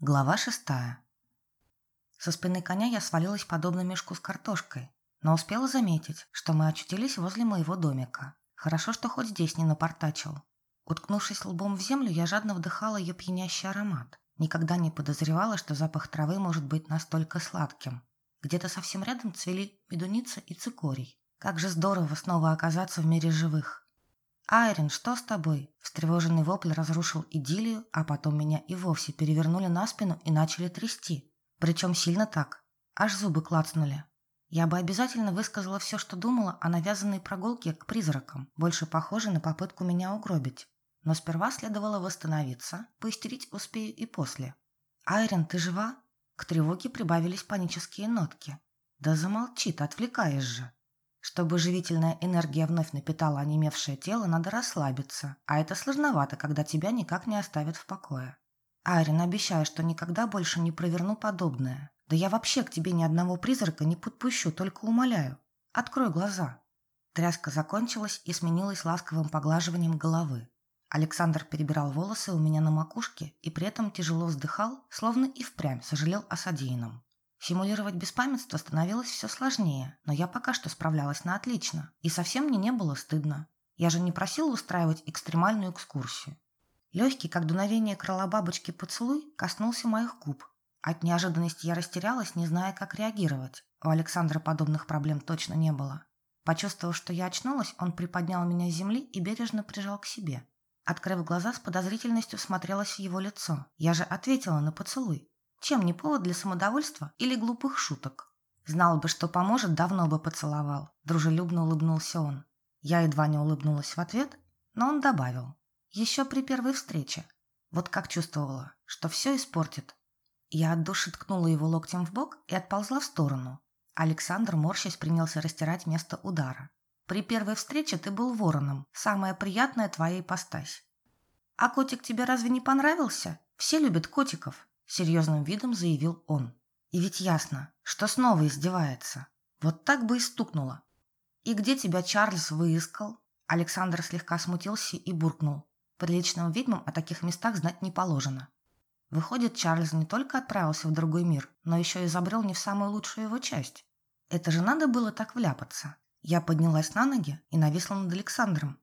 Глава шестая. Со спины коня я свалилась подобно мешку с картошкой, но успела заметить, что мы очутились возле моего домика. Хорошо, что хоть здесь не напортачил. Уткнувшись лбом в землю, я жадно вдыхала ее пьянящий аромат. Никогда не подозревала, что запах травы может быть настолько сладким. Где-то совсем рядом цвели медуница и цикорий. Как же здорово снова оказаться в мире живых. «Айрин, что с тобой?» Встревоженный вопль разрушил идиллию, а потом меня и вовсе перевернули на спину и начали трясти. Причем сильно так. Аж зубы клацнули. Я бы обязательно высказала все, что думала о навязанной прогулке к призракам, больше похожей на попытку меня угробить. Но сперва следовало восстановиться, поистерить успею и после. «Айрин, ты жива?» К тревоге прибавились панические нотки. «Да замолчи ты, отвлекаешь же!» Чтобы живительная энергия вновь напитала онемевшее тело, надо расслабиться, а это сложновато, когда тебя никак не оставят в покое. Айрин, обещаю, что никогда больше не проверну подобное. Да я вообще к тебе ни одного призрака не подпущу, только умоляю. Открой глаза. Тряска закончилась и сменилась ласковым поглаживанием головы. Александр перебирал волосы у меня на макушке и при этом тяжело вздыхал, словно и впрямь сожалел о содеянном. Симулировать беспамятство становилось все сложнее, но я пока что справлялась на отлично, и совсем мне не было стыдно. Я же не просила устраивать экстремальную экскурсию. Легкий, как дуновение крыла бабочки поцелуй, коснулся моих губ. От неожиданности я растерялась, не зная, как реагировать. У Александра подобных проблем точно не было. Почувствовав, что я очнулась, он приподнял меня с земли и бережно прижал к себе. Открыв глаза, с подозрительностью смотрелась в его лицо. Я же ответила на поцелуй. Чем не повод для самодовольства или глупых шуток? Знал бы, что поможет, давно бы поцеловал. Дружелюбно улыбнулся он. Я едва не улыбнулась в ответ, но он добавил. Еще при первой встрече. Вот как чувствовала, что все испортит. Я от души ткнула его локтем в бок и отползла в сторону. Александр, морщась, принялся растирать место удара. При первой встрече ты был вороном. Самая приятная твоя ипостась. А котик тебе разве не понравился? Все любят котиков. Серьезным видом заявил он. И ведь ясно, что снова издевается. Вот так бы и стукнуло. «И где тебя Чарльз выискал?» Александр слегка смутился и буркнул. Приличным ведьмам о таких местах знать не положено. Выходит, Чарльз не только отправился в другой мир, но еще и забрел не в самую лучшую его часть. Это же надо было так вляпаться. Я поднялась на ноги и нависла над Александром.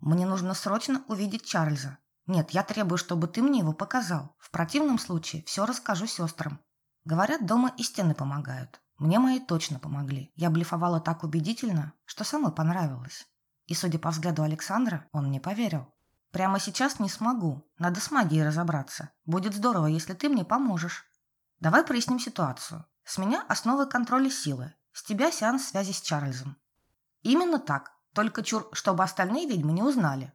«Мне нужно срочно увидеть Чарльза. Нет, я требую, чтобы ты мне его показал. В противном случае все расскажу сестрам. Говорят, дома и стены помогают. Мне мои точно помогли. Я блефовала так убедительно, что самой понравилось. И, судя по взгляду Александра, он мне поверил. Прямо сейчас не смогу. Надо с магией разобраться. Будет здорово, если ты мне поможешь. Давай проясним ситуацию. С меня основы контроля силы. С тебя сеанс связи с Чарльзом. Именно так. Только чур, чтобы остальные ведьмы не узнали.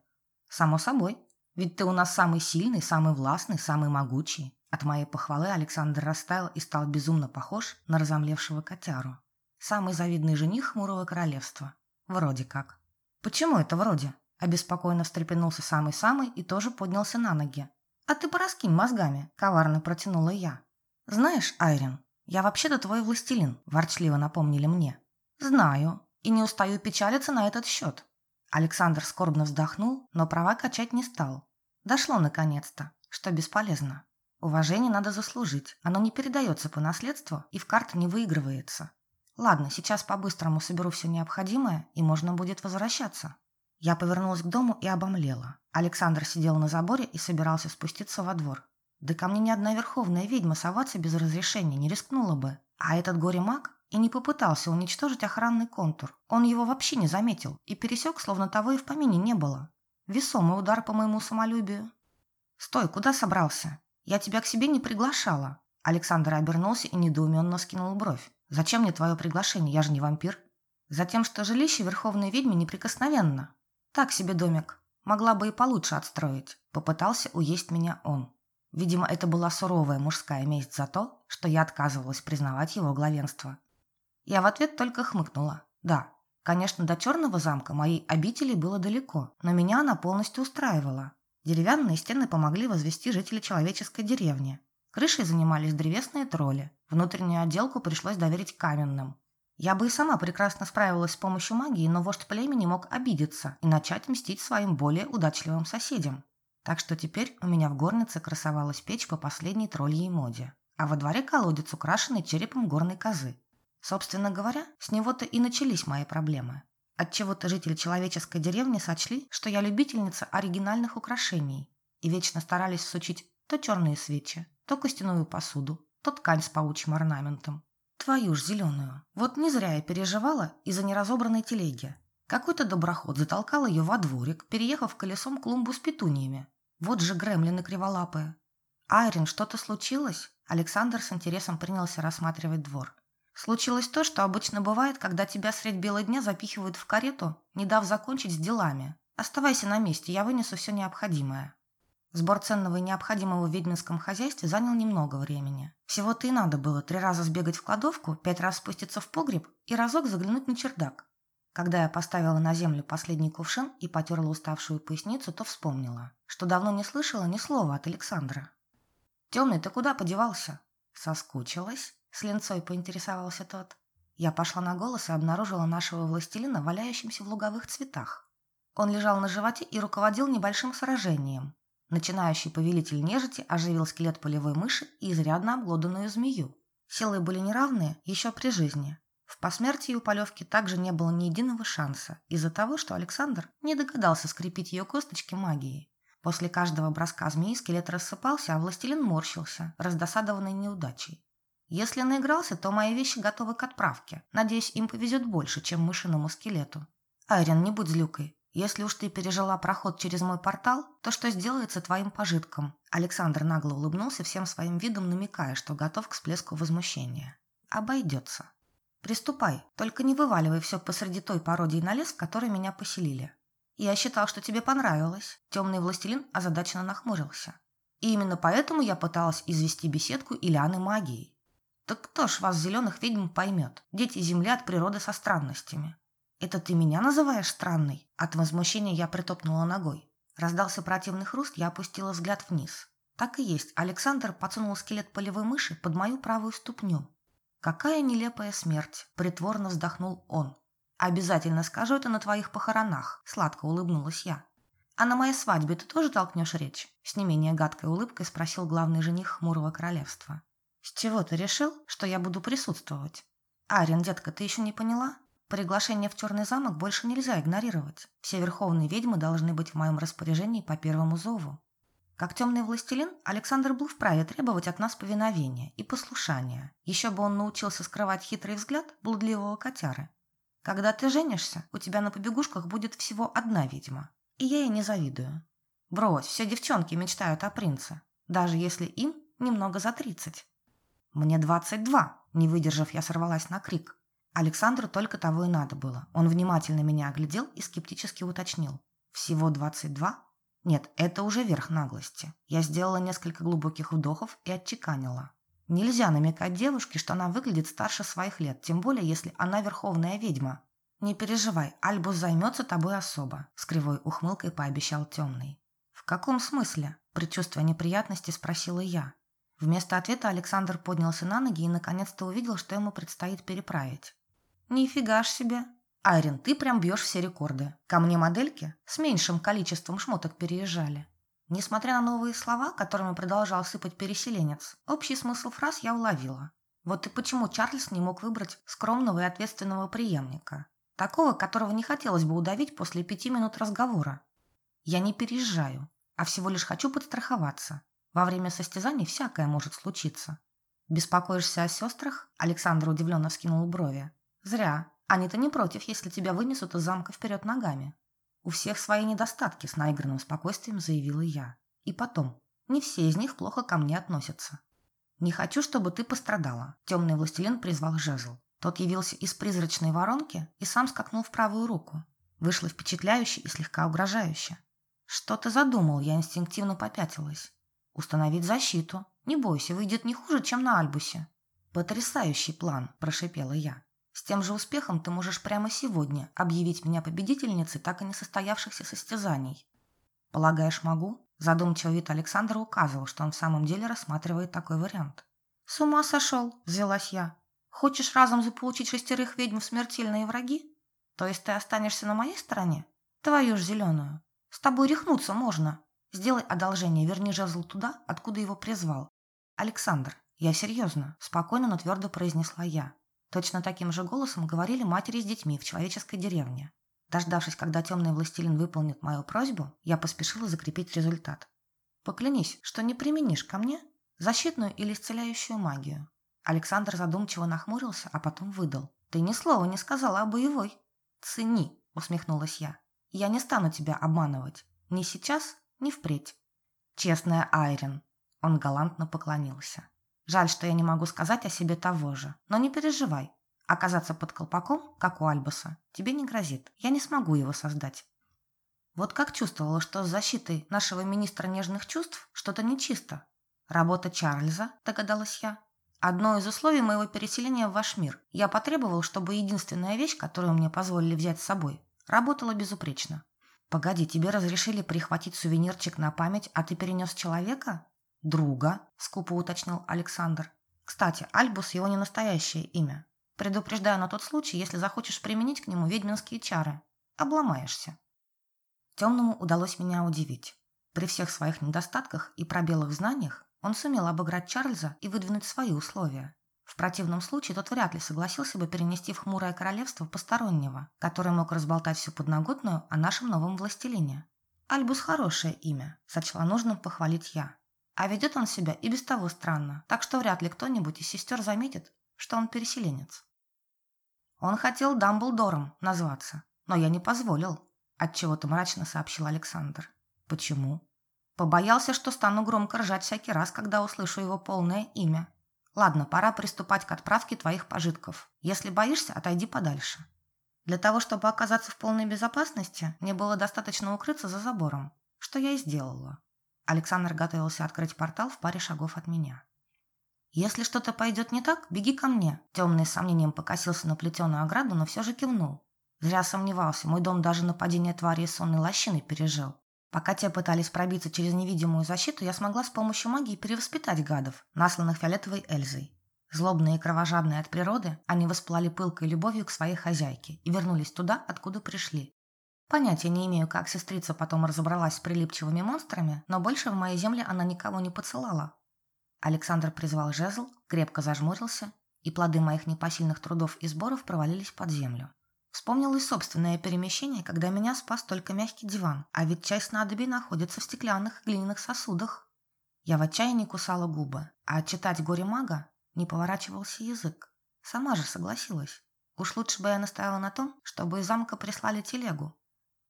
Само собой. Ведь ты у нас самый сильный, самый властный, самый могучий. От моей похвалы Александр растаял и стал безумно похож на разомлевшего котяру. Самый завидный жених хмурого королевства. Вроде как. Почему это вроде? Обеспокоенно встрепенулся самый-самый и тоже поднялся на ноги. «А ты пораскинь мозгами», – коварно протянула я. «Знаешь, Айрин, я вообще-то твой властелин», – ворчливо напомнили мне. «Знаю, и не устаю печалиться на этот счет. Александр скорбно вздохнул, но права качать не стал. Дошло наконец-то, что бесполезно. Уважение надо заслужить, оно не передается по наследству и в карты не выигрывается. Ладно, сейчас по-быстрому соберу все необходимое, и можно будет возвращаться. Я повернулась к дому и обомлела. Александр сидел на заборе и собирался спуститься во двор. Да ко мне ни одна верховная ведьма соваться без разрешения не рискнула бы. А этот горе-маг и не попытался уничтожить охранный контур. Он его вообще не заметил и пересек, словно того и в помине не было. Весомый удар по моему самолюбию. «Стой, куда собрался? Я тебя к себе не приглашала». Александр обернулся и недоуменно скинул бровь. «Зачем мне твое приглашение? Я же не вампир». «Затем, что жилище Верховной Ведьмы неприкосновенно. Так себе домик. Могла бы и получше отстроить». Попытался уесть меня он. Видимо, это была суровая мужская месть за то, что я отказывалась признавать его главенство. Я в ответ только хмыкнула. Да, конечно, до Черного замка моей обители было далеко, но меня она полностью устраивала. Деревянные стены помогли возвести жители человеческой деревни. Крышей занимались древесные тролли. Внутреннюю отделку пришлось доверить каменным. Я бы и сама прекрасно справилась с помощью магии, но вождь племени мог обидеться и начать мстить своим более удачливым соседям. Так что теперь у меня в горнице красовалась печь по последней тролльей моде, а во дворе колодец, украшенный черепом горной козы. Собственно говоря, с него-то и начались мои проблемы. Отчего-то жители человеческой деревни сочли, что я любительница оригинальных украшений и вечно старались всучить то черные свечи, то костяную посуду, то ткань с паучьим орнаментом. Твою ж зеленую. Вот не зря я переживала из-за неразобранной телеги. Какой-то доброход затолкал ее во дворик, переехав колесом клумбу с петуниями. Вот же гремлины криволапые. Айрин, что-то случилось? Александр с интересом принялся рассматривать двор. Случилось то, что обычно бывает, когда тебя средь бела дня запихивают в карету, не дав закончить с делами. Оставайся на месте, я вынесу все необходимое. Сбор ценного и необходимого в ведьминском хозяйстве занял немного времени. Всего-то и надо было три раза сбегать в кладовку, пять раз спуститься в погреб и разок заглянуть на чердак. Когда я поставила на землю последний кувшин и потерла уставшую поясницу, то вспомнила, что давно не слышала ни слова от Александра. «Темный, ты куда подевался?» «Соскучилась?» – с линцой поинтересовался тот. Я пошла на голос и обнаружила нашего властелина валяющимся в луговых цветах. Он лежал на животе и руководил небольшим сражением, Начинающий повелитель нежити оживил скелет полевой мыши и изрядно обглоданную змею. Силы были неравные еще при жизни. В посмертии у Полевки также не было ни единого шанса из-за того, что Александр не догадался скрепить ее косточки магией. После каждого броска змеи скелет рассыпался, а властелин морщился, раздосадованный неудачей. Если наигрался, то мои вещи готовы к отправке. Надеюсь, им повезет больше, чем мышиному скелету. Айрин, не будь злюкой. Если уж ты пережила проход через мой портал, то что сделается твоим пожитком?» Александр нагло улыбнулся всем своим видом, намекая, что готов к всплеску возмущения. «Обойдется. Приступай, только не вываливай все посреди той пародии на лес, в которой меня поселили. Я считал, что тебе понравилось». Темный властелин озадаченно нахмурился. «И именно поэтому я пыталась извести беседку Ильяны магией. Так кто ж вас, зеленых ведьм, поймет? Дети земли от природы со странностями. «Это ты меня называешь странной?» От возмущения я притопнула ногой. Раздался противный хруст, я опустила взгляд вниз. Так и есть, Александр подсунул скелет полевой мыши под мою правую ступню. «Какая нелепая смерть!» – притворно вздохнул он. «Обязательно скажу это на твоих похоронах», – сладко улыбнулась я. «А на моей свадьбе ты тоже толкнешь речь?» С не менее гадкой улыбкой спросил главный жених хмурого королевства. «С чего ты решил, что я буду присутствовать?» «Арин, детка, ты еще не поняла? Приглашение в Черный замок больше нельзя игнорировать. Все верховные ведьмы должны быть в моем распоряжении по первому зову. Как темный властелин, Александр был вправе требовать от нас повиновения и послушания. Еще бы он научился скрывать хитрый взгляд блудливого котяры. Когда ты женишься, у тебя на побегушках будет всего одна ведьма. И я ей не завидую. Брось, все девчонки мечтают о принце, даже если им немного за тридцать. Мне двадцать два, не выдержав, я сорвалась на крик. Александру только того и надо было. Он внимательно меня оглядел и скептически уточнил. «Всего 22?» Нет, это уже верх наглости. Я сделала несколько глубоких вдохов и отчеканила. Нельзя намекать девушке, что она выглядит старше своих лет, тем более, если она верховная ведьма. «Не переживай, Альбус займется тобой особо», — с кривой ухмылкой пообещал темный. «В каком смысле?» — предчувствуя неприятности, спросила я. Вместо ответа Александр поднялся на ноги и наконец-то увидел, что ему предстоит переправить. Нифига ж себе. Айрин, ты прям бьешь все рекорды. Ко мне модельки с меньшим количеством шмоток переезжали. Несмотря на новые слова, которыми продолжал сыпать переселенец, общий смысл фраз я уловила. Вот и почему Чарльз не мог выбрать скромного и ответственного преемника. Такого, которого не хотелось бы удавить после пяти минут разговора. Я не переезжаю, а всего лишь хочу подстраховаться. Во время состязаний всякое может случиться. Беспокоишься о сестрах? Александр удивленно вскинул брови. Зря. Они-то не против, если тебя вынесут из замка вперед ногами. У всех свои недостатки, с наигранным спокойствием заявила я. И потом, не все из них плохо ко мне относятся. Не хочу, чтобы ты пострадала. Темный властелин призвал жезл. Тот явился из призрачной воронки и сам скакнул в правую руку. Вышло впечатляюще и слегка угрожающе. Что ты задумал? Я инстинктивно попятилась. Установить защиту. Не бойся, выйдет не хуже, чем на Альбусе. Потрясающий план, прошипела я. С тем же успехом ты можешь прямо сегодня объявить меня победительницей так и не состоявшихся состязаний. Полагаешь, могу? Задумчивый вид Александра указывал, что он в самом деле рассматривает такой вариант. С ума сошел, взялась я. Хочешь разом заполучить шестерых ведьм в смертельные враги? То есть ты останешься на моей стороне? Твою ж зеленую. С тобой рехнуться можно. Сделай одолжение, верни жезл туда, откуда его призвал. Александр, я серьезно, спокойно, но твердо произнесла я. Точно таким же голосом говорили матери с детьми в человеческой деревне. Дождавшись, когда темный властелин выполнит мою просьбу, я поспешила закрепить результат. Поклянись, что не применишь ко мне защитную или исцеляющую магию. Александр задумчиво нахмурился, а потом выдал. Ты ни слова не сказала о боевой. Цени, усмехнулась я. Я не стану тебя обманывать. Ни сейчас, ни впредь. Честная Айрин. Он галантно поклонился. Жаль, что я не могу сказать о себе того же. Но не переживай. Оказаться под колпаком, как у Альбуса, тебе не грозит. Я не смогу его создать. Вот как чувствовала, что с защитой нашего министра нежных чувств что-то нечисто. Работа Чарльза, догадалась я. Одно из условий моего переселения в ваш мир. Я потребовал, чтобы единственная вещь, которую мне позволили взять с собой, работала безупречно. Погоди, тебе разрешили прихватить сувенирчик на память, а ты перенес человека? Друга, скупо уточнил Александр. Кстати, Альбус его не настоящее имя. Предупреждаю на тот случай, если захочешь применить к нему ведьминские чары. Обломаешься. Темному удалось меня удивить. При всех своих недостатках и пробелах в знаниях он сумел обыграть Чарльза и выдвинуть свои условия. В противном случае тот вряд ли согласился бы перенести в хмурое королевство постороннего, который мог разболтать всю подноготную о нашем новом властелине. Альбус хорошее имя, сочла нужным похвалить я. А ведет он себя и без того странно, так что вряд ли кто-нибудь из сестер заметит, что он переселенец. Он хотел Дамблдором назваться, но я не позволил, отчего-то мрачно сообщил Александр. Почему? Побоялся, что стану громко ржать всякий раз, когда услышу его полное имя. Ладно, пора приступать к отправке твоих пожитков. Если боишься, отойди подальше. Для того, чтобы оказаться в полной безопасности, мне было достаточно укрыться за забором, что я и сделала. Александр готовился открыть портал в паре шагов от меня. «Если что-то пойдет не так, беги ко мне». Темный с сомнением покосился на плетеную ограду, но все же кивнул. Зря сомневался, мой дом даже нападение твари из сонной лощины пережил. Пока те пытались пробиться через невидимую защиту, я смогла с помощью магии перевоспитать гадов, насланных фиолетовой Эльзой. Злобные и кровожадные от природы, они воспылали пылкой любовью к своей хозяйке и вернулись туда, откуда пришли. Понятия не имею, как сестрица потом разобралась с прилипчивыми монстрами, но больше в моей земле она никого не поцелала. Александр призвал жезл, крепко зажмурился, и плоды моих непосильных трудов и сборов провалились под землю. Вспомнилось собственное перемещение, когда меня спас только мягкий диван, а ведь часть снадобий находится в стеклянных и глиняных сосудах. Я в отчаянии кусала губы, а отчитать горе мага не поворачивался язык. Сама же согласилась. Уж лучше бы я настояла на том, чтобы из замка прислали телегу.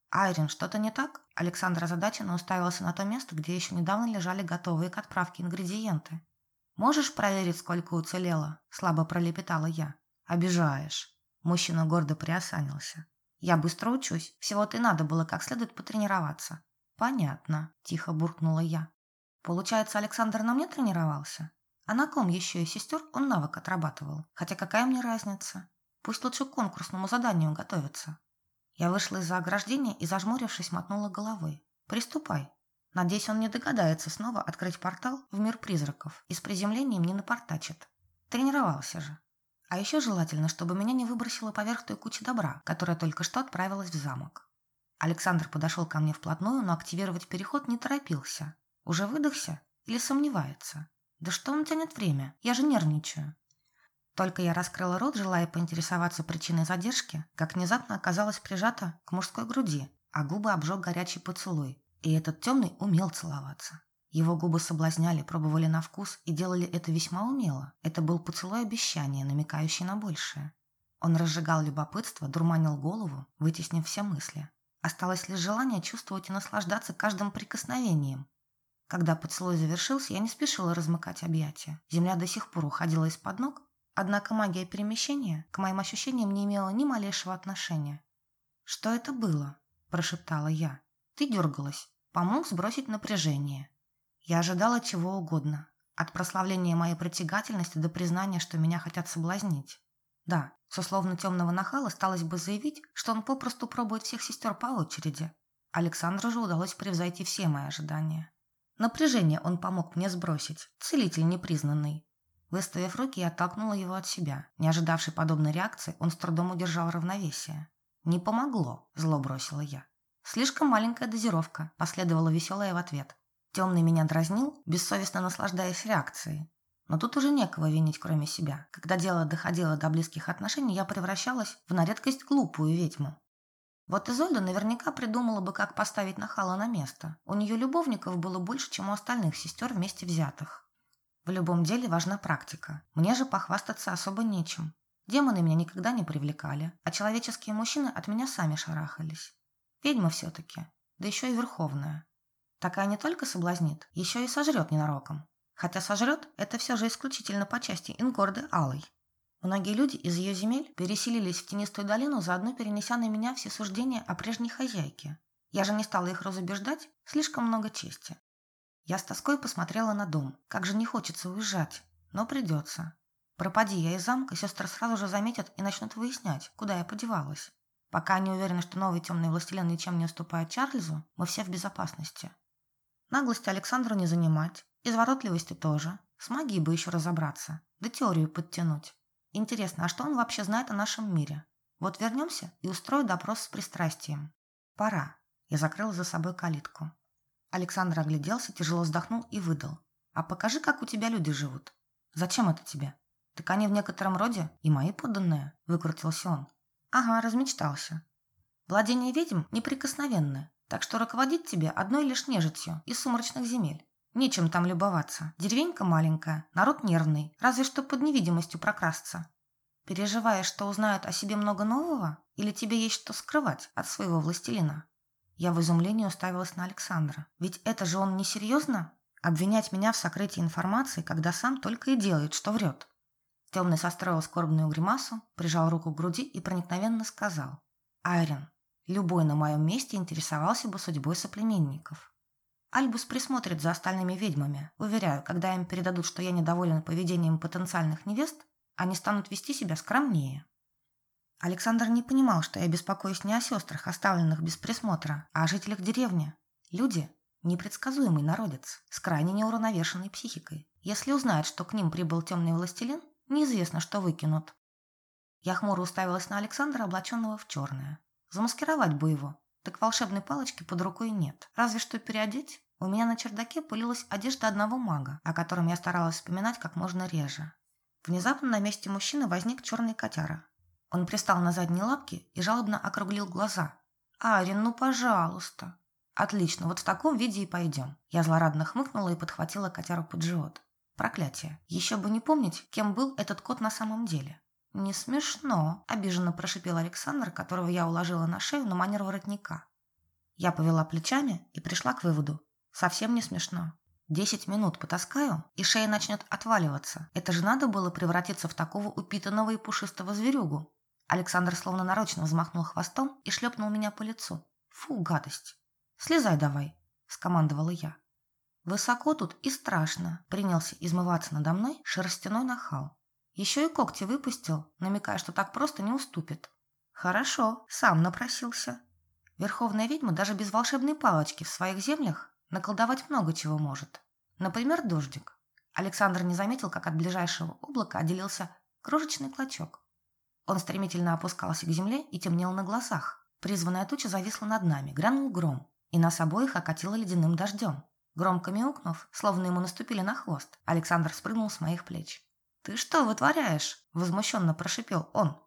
«Айрин, что-то не так?» Александр озадаченно уставился на то место, где еще недавно лежали готовые к отправке ингредиенты. «Можешь проверить, сколько уцелело?» – слабо пролепетала я. «Обижаешь». Мужчина гордо приосанился. «Я быстро учусь. Всего-то и надо было как следует потренироваться». «Понятно», – тихо буркнула я. «Получается, Александр на мне тренировался? А на ком еще и сестер он навык отрабатывал? Хотя какая мне разница? Пусть лучше к конкурсному заданию готовится». Я вышла из-за ограждения и, зажмурившись, мотнула головой. «Приступай». Надеюсь, он не догадается снова открыть портал в мир призраков и с приземлением не напортачит. Тренировался же. А еще желательно, чтобы меня не выбросило поверх той кучи добра, которая только что отправилась в замок. Александр подошел ко мне вплотную, но активировать переход не торопился. Уже выдохся или сомневается? Да что он тянет время? Я же нервничаю. Только я раскрыла рот, желая поинтересоваться причиной задержки, как внезапно оказалась прижата к мужской груди, а губы обжег горячий поцелуй. И этот темный умел целоваться. Его губы соблазняли, пробовали на вкус и делали это весьма умело. Это был поцелуй обещания, намекающий на большее. Он разжигал любопытство, дурманил голову, вытеснив все мысли. Осталось лишь желание чувствовать и наслаждаться каждым прикосновением. Когда поцелуй завершился, я не спешила размыкать объятия. Земля до сих пор уходила из-под ног, Однако магия перемещения к моим ощущениям не имела ни малейшего отношения. «Что это было?» – прошептала я. «Ты дергалась. Помог сбросить напряжение. Я ожидала чего угодно. От прославления моей притягательности до признания, что меня хотят соблазнить. Да, с условно темного нахала сталось бы заявить, что он попросту пробует всех сестер по очереди. Александру же удалось превзойти все мои ожидания. Напряжение он помог мне сбросить, целитель непризнанный. Выставив руки, я оттолкнула его от себя. Не ожидавший подобной реакции, он с трудом удержал равновесие. «Не помогло», – зло бросила я. Слишком маленькая дозировка, последовала веселая в ответ. Темный меня дразнил, бессовестно наслаждаясь реакцией. Но тут уже некого винить, кроме себя. Когда дело доходило до близких отношений, я превращалась в на редкость глупую ведьму. Вот Изольда наверняка придумала бы, как поставить нахала на место. У нее любовников было больше, чем у остальных сестер вместе взятых. В любом деле важна практика. Мне же похвастаться особо нечем. Демоны меня никогда не привлекали, а человеческие мужчины от меня сами шарахались. Ведьма все-таки, да еще и верховная. Такая не только соблазнит, еще и сожрет ненароком. Хотя сожрет – это все же исключительно по части Ингорды Алой. Многие люди из ее земель переселились в тенистую долину, заодно перенеся на меня все суждения о прежней хозяйке. Я же не стала их разубеждать, слишком много чести. Я с тоской посмотрела на дом. Как же не хочется уезжать, но придется. Пропади я из замка, сестры сразу же заметят и начнут выяснять, куда я подевалась. Пока они уверены, что новый темный властелин ничем не уступает Чарльзу, мы все в безопасности. Наглости Александру не занимать, изворотливости тоже. С магией бы еще разобраться, да теорию подтянуть. Интересно, а что он вообще знает о нашем мире? Вот вернемся и устрою допрос с пристрастием. Пора. Я закрыла за собой калитку. Александр огляделся, тяжело вздохнул и выдал. А покажи, как у тебя люди живут. Зачем это тебе? Так они в некотором роде и мои подданные, выкрутился он. Ага, размечтался. Владение ведьм неприкосновенное, так что руководить тебе одной лишь нежитью из сумрачных земель. Нечем там любоваться. Деревенька маленькая, народ нервный, разве что под невидимостью прокрасться. Переживаешь, что узнают о себе много нового? Или тебе есть что скрывать от своего властелина? Я в изумлении уставилась на Александра. Ведь это же он несерьезно? Обвинять меня в сокрытии информации, когда сам только и делает, что врет. Темный состроил скорбную гримасу, прижал руку к груди и проникновенно сказал. «Айрин, любой на моем месте интересовался бы судьбой соплеменников. Альбус присмотрит за остальными ведьмами. Уверяю, когда им передадут, что я недоволен поведением потенциальных невест, они станут вести себя скромнее. Александр не понимал, что я беспокоюсь не о сестрах, оставленных без присмотра, а о жителях деревни. Люди – непредсказуемый народец, с крайне неуравновешенной психикой. Если узнают, что к ним прибыл темный властелин, неизвестно, что выкинут. Я хмуро уставилась на Александра, облаченного в черное. Замаскировать бы его, так волшебной палочки под рукой нет. Разве что переодеть. У меня на чердаке пылилась одежда одного мага, о котором я старалась вспоминать как можно реже. Внезапно на месте мужчины возник черный котяра. Он пристал на задние лапки и жалобно округлил глаза. «Арин, ну пожалуйста!» «Отлично, вот в таком виде и пойдем». Я злорадно хмыкнула и подхватила котяру под живот. Проклятие. Еще бы не помнить, кем был этот кот на самом деле. «Не смешно», – обиженно прошипел Александр, которого я уложила на шею на манер воротника. Я повела плечами и пришла к выводу. Совсем не смешно. Десять минут потаскаю, и шея начнет отваливаться. Это же надо было превратиться в такого упитанного и пушистого зверюгу. Александр словно нарочно взмахнул хвостом и шлепнул меня по лицу. Фу, гадость. «Слезай давай», – скомандовала я. Высоко тут и страшно, принялся измываться надо мной шерстяной нахал. Еще и когти выпустил, намекая, что так просто не уступит. Хорошо, сам напросился. Верховная ведьма даже без волшебной палочки в своих землях наколдовать много чего может. Например, дождик. Александр не заметил, как от ближайшего облака отделился крошечный клочок. Он стремительно опускался к земле и темнел на глазах. Призванная туча зависла над нами, грянул гром, и нас обоих окатило ледяным дождем. Громко мяукнув, словно ему наступили на хвост, Александр спрыгнул с моих плеч. «Ты что вытворяешь?» – возмущенно прошипел он.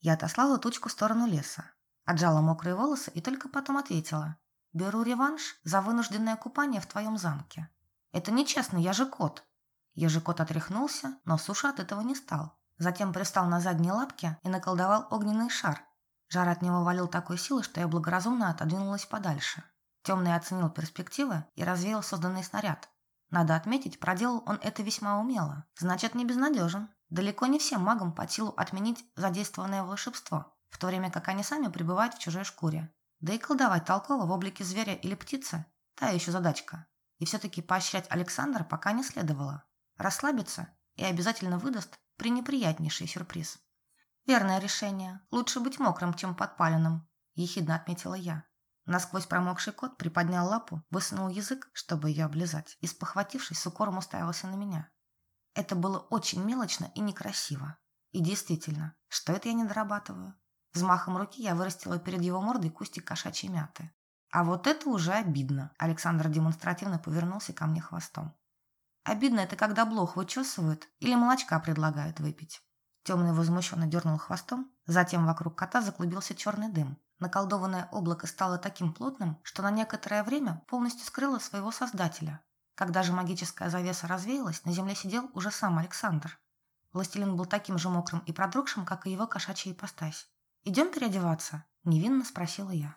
Я отослала тучку в сторону леса, отжала мокрые волосы и только потом ответила. «Беру реванш за вынужденное купание в твоем замке. Это нечестно, я же кот». Ежекот отряхнулся, но суша от этого не стал. Затем пристал на задние лапки и наколдовал огненный шар. Жар от него валил такой силой, что я благоразумно отодвинулась подальше. Темный оценил перспективы и развеял созданный снаряд. Надо отметить, проделал он это весьма умело. Значит, не безнадежен. Далеко не всем магам по силу отменить задействованное волшебство, в то время как они сами пребывают в чужой шкуре. Да и колдовать толково в облике зверя или птицы – та еще задачка. И все-таки поощрять Александра пока не следовало. Расслабиться и обязательно выдаст пренеприятнейший сюрприз. «Верное решение. Лучше быть мокрым, чем подпаленным», – ехидно отметила я. Насквозь промокший кот приподнял лапу, высунул язык, чтобы ее облизать, и, спохватившись, с укором уставился на меня. Это было очень мелочно и некрасиво. И действительно, что это я не дорабатываю? Взмахом руки я вырастила перед его мордой кустик кошачьей мяты. А вот это уже обидно. Александр демонстративно повернулся ко мне хвостом. Обидно это, когда блох вычесывают или молочка предлагают выпить. Темный возмущенно дернул хвостом, затем вокруг кота заклубился черный дым. Наколдованное облако стало таким плотным, что на некоторое время полностью скрыло своего создателя. Когда же магическая завеса развеялась, на земле сидел уже сам Александр. Властелин был таким же мокрым и продрогшим, как и его кошачья ипостась. «Идем переодеваться?» – невинно спросила я.